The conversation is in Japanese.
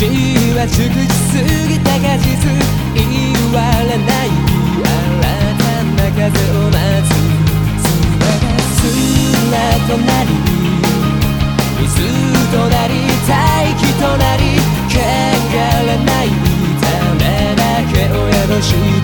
私は熟しすぎた果実言われない新たな風を待つ砂が砂となり水となり大気となり汚れないためだけを宿し